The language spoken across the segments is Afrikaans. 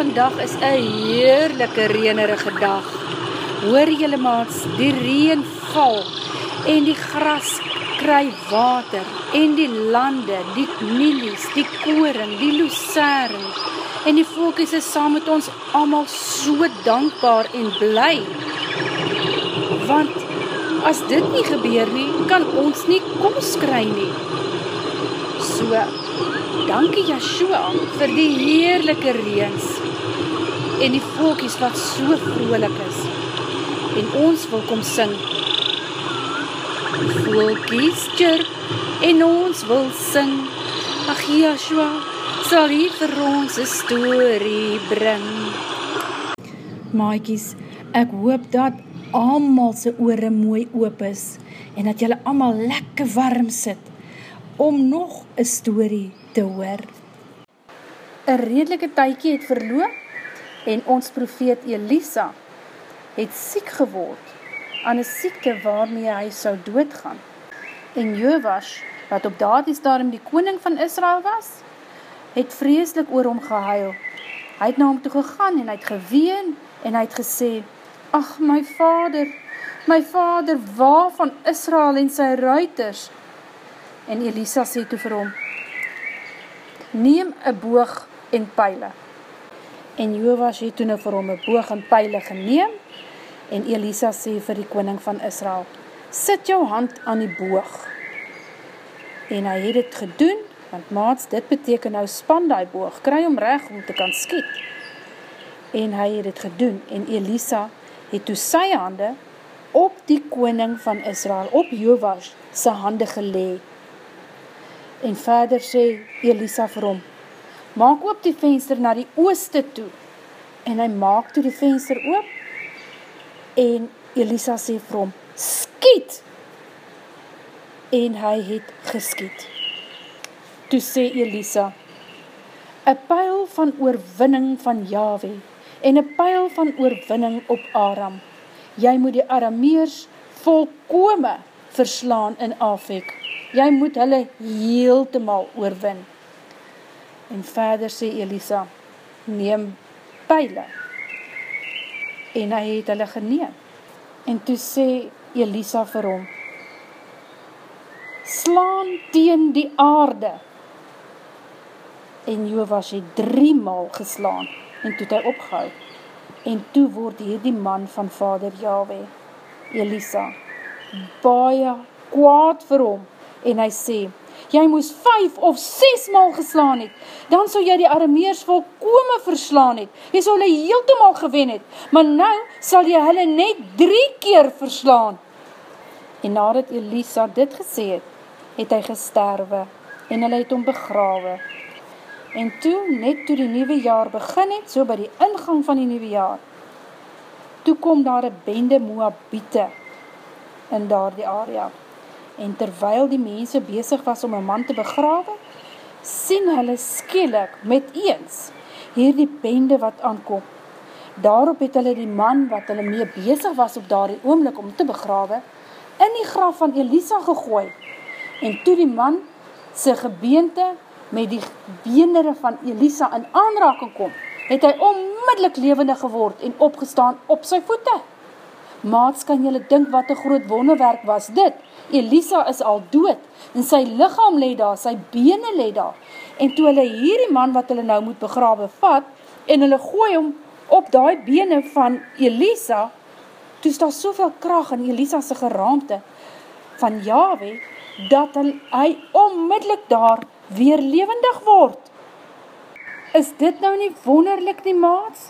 vandag is een heerlijke reenerige dag. Hoor jylle maats, die reen val en die gras kry water en die lande, die milies, die koring, die lucering en die volkies is saam met ons allemaal so dankbaar en bly. Want as dit nie gebeur nie, kan ons nie kos kry nie. So, dankie Yahshua vir die heerlijke reens en die volkies wat so vrolik is. En ons wil kom sing. Volkies chirp en ons wil sing. Ach Yahshua, sal hy vir ons een story bring. Maaikies, ek hoop dat almal sy oore mooi oop is en dat jylle allemaal lekker warm sit om nog een story te hoor. Een redelike tykie het verloop en ons profeet Elisa het siek geword aan een siekte waarmee hy sou doodgaan. En Jowas, wat op daardie stadium die koning van Israel was, het vreeslik oor hom gehuil. Hy het na hom toe gegaan en hy het geween en hy het gesê, Ach, my vader, my vader, waar van Israel en sy ruiters? En Elisa sê toe vir hom, Neem een boog en pijle. En Jowas het toe nou vir hom een boog en pijle geneem en Elisa sê vir die koning van Israel, Sit jou hand aan die boog. En hy het het gedoen want maats, dit beteken nou span die boog, kry hom reg om te kan skiet. En hy het het gedoen, en Elisa het toe sy hande op die koning van Israel, op Jowas, sy hande gelee. En verder sê Elisa vir hom, maak op die venster na die ooste toe. En hy maak toe die venster oop, en Elisa sê vir hom, skiet! En hy het geskiet. Toe sê Elisa, Een pijl van oorwinning van Yahweh en een pijl van oorwinning op Aram. Jy moet die Arameers volkome verslaan in Afek. Jy moet hulle heel te mal oorwin. En verder sê Elisa, neem pijle. En hy het hulle geneem. En toe sê Elisa vir hom, slaan teen die aarde en Jowas het drie maal geslaan en toe het hy opgehou. En toe word hier die man van vader Yahweh, Elisa, baie kwaad vir hom en hy sê, jy moes vijf of ses maal geslaan het, dan sal jy die Arameers volkome verslaan het, jy sal hulle heeltemaal gewen het, maar nou sal jy hulle net drie keer verslaan. En nadat Elisa dit gesê het, het hy gesterwe en hulle het hom begrawe En toe, net toe die nieuwe jaar begin het, so by die ingang van die nieuwe jaar, toe kom daar een bende Moabite in daar die area. En terwyl die mense bezig was om een man te begrawe, sien hulle skielik met eens hier die bende wat aankom. Daarop het hulle die man wat hulle mee bezig was op daar die oomlik om te begrawe, in die graf van Elisa gegooi. En toe die man sy gebeente met die beenere van Elisa in aanraking kom, het hy onmiddellik levende geword en opgestaan op sy voete. Maats, kan jylle dink wat een groot wonderwerk was dit? Elisa is al dood, en sy lichaam leed daar, sy bene leed daar. En toe hulle hierdie man wat hulle nou moet begrawe vat, en hulle gooi hom op die bene van Elisa, toe is daar soveel kracht in Elisa sy geraamte van Yahweh, dat hy onmiddellik daar weer levendig word. Is dit nou nie wonderlik nie maats?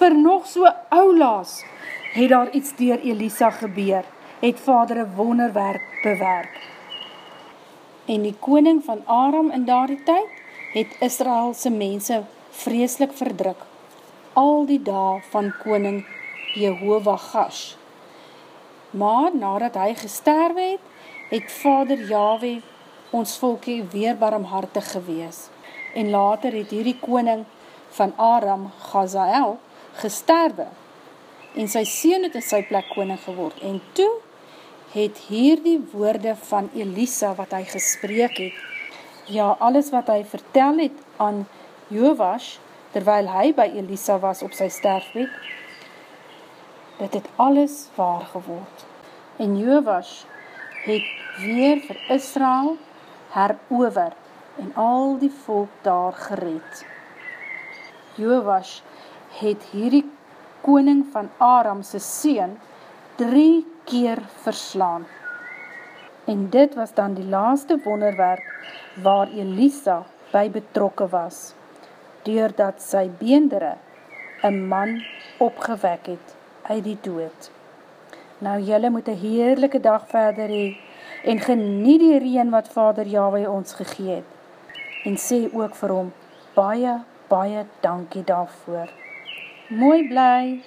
Vir nog so oulaas het daar iets dier Elisa gebeur, het vader een wonderwerk bewerk. En die koning van Aram in daardie tyd het Israelse mense vreeslik verdruk, al die dag van koning Jehovah Gash. Maar nadat hy gesterwe het, het vader Yahweh ons volkie weer barmhartig gewees. En later het hierdie koning van Aram, Gazael, gesterwe. En sy sien het in sy plek koning geword. En toe het hierdie woorde van Elisa wat hy gespreek het, ja, alles wat hy vertel het aan Jowas, terwyl hy by Elisa was op sy sterfbed, dit het alles waar geword. En Jowas het weer vir Israel herover en al die volk daar gered. Jowas het hierdie koning van Aram se seun drie keer verslaan. En dit was dan die laaste wonderwerk waar Elisa by betrokke was, doordat sy beendere een man opgewek het uit die dood. Nou jylle moet een heerlijke dag verder hee en genie die reen wat vader Yahweh ons gegeet en sê ook vir hom baie, baie dankie daarvoor. Mooi bly!